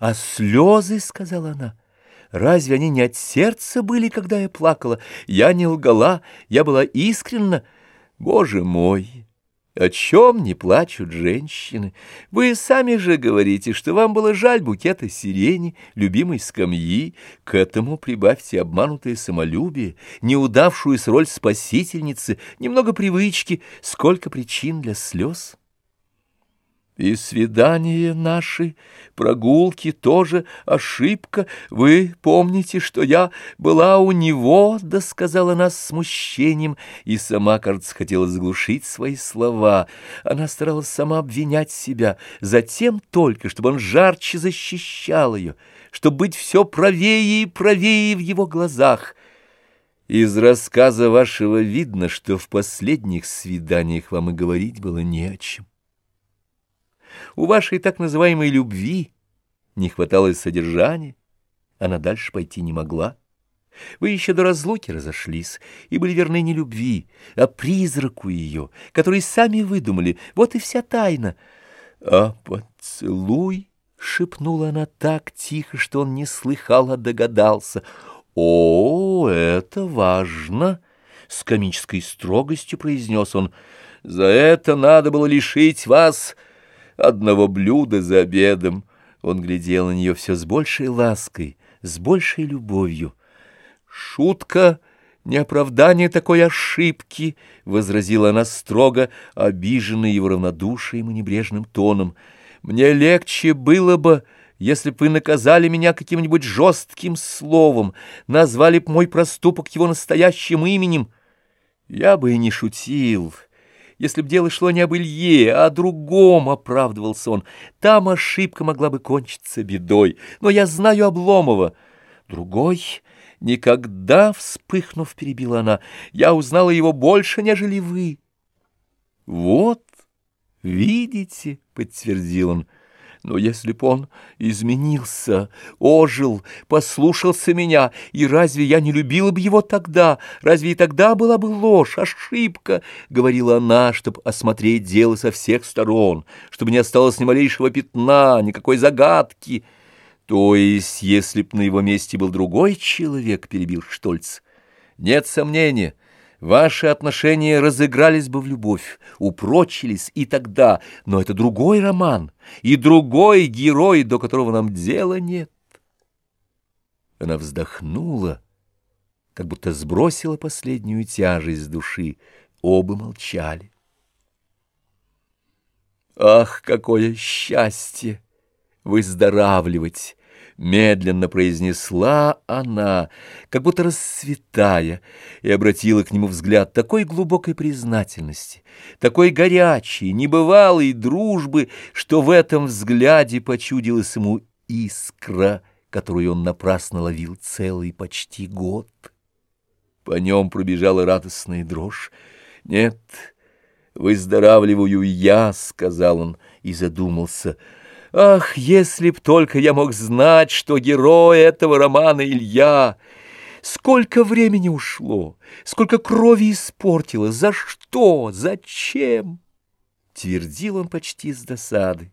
А слезы, — сказала она, — разве они не от сердца были, когда я плакала? Я не лгала, я была искренна. Боже мой! О чем не плачут женщины? Вы сами же говорите, что вам было жаль букета сирени, любимой скамьи. К этому прибавьте обманутое самолюбие, неудавшуюся роль спасительницы, немного привычки, сколько причин для слез. И свидания наши, прогулки тоже ошибка. Вы помните, что я была у него, — да сказала она с смущением, и сама, кажется, хотела заглушить свои слова. Она старалась сама обвинять себя, затем только, чтобы он жарче защищал ее, чтобы быть все правее и правее в его глазах. Из рассказа вашего видно, что в последних свиданиях вам и говорить было не о чем. У вашей так называемой любви не хватало содержания, она дальше пойти не могла. Вы еще до разлуки разошлись и были верны не любви, а призраку ее, который сами выдумали. Вот и вся тайна. А поцелуй, — шепнула она так тихо, что он не слыхал, а догадался. О, это важно! — с комической строгостью произнес он. За это надо было лишить вас одного блюда за обедом. Он глядел на нее все с большей лаской, с большей любовью. «Шутка, не оправдание такой ошибки», — возразила она строго, обиженная его равнодушием и небрежным тоном. «Мне легче было бы...» если б вы наказали меня каким-нибудь жестким словом, назвали б мой проступок его настоящим именем, я бы и не шутил». Если б дело шло не об Илье, а о другом, — оправдывался он, — там ошибка могла бы кончиться бедой. Но я знаю Обломова. Другой никогда, вспыхнув, перебила она, я узнала его больше, нежели вы. Вот, видите, — подтвердил он, — но если б он изменился, ожил, послушался меня, и разве я не любила бы его тогда? Разве и тогда была бы ложь, ошибка? — говорила она, чтобы осмотреть дело со всех сторон, чтобы не осталось ни малейшего пятна, никакой загадки. То есть, если б на его месте был другой человек, — перебил Штольц, — нет сомнения, — Ваши отношения разыгрались бы в любовь, упрочились и тогда, но это другой роман и другой герой, до которого нам дела нет. Она вздохнула, как будто сбросила последнюю тяжесть с души. Оба молчали. Ах, какое счастье выздоравливать! Медленно произнесла она, как будто расцветая, и обратила к нему взгляд такой глубокой признательности, такой горячей, небывалой дружбы, что в этом взгляде почудилась ему искра, которую он напрасно ловил целый почти год. По нем пробежала радостная дрожь. «Нет, выздоравливаю я», — сказал он и задумался — Ах, если б только я мог знать, что герой этого романа Илья! Сколько времени ушло, сколько крови испортило, за что, зачем? Твердил он почти с досады.